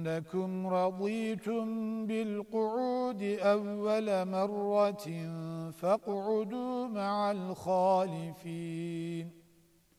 إنكم رضيتم بالقعود أول مرة فاقعدوا مع الخالفين.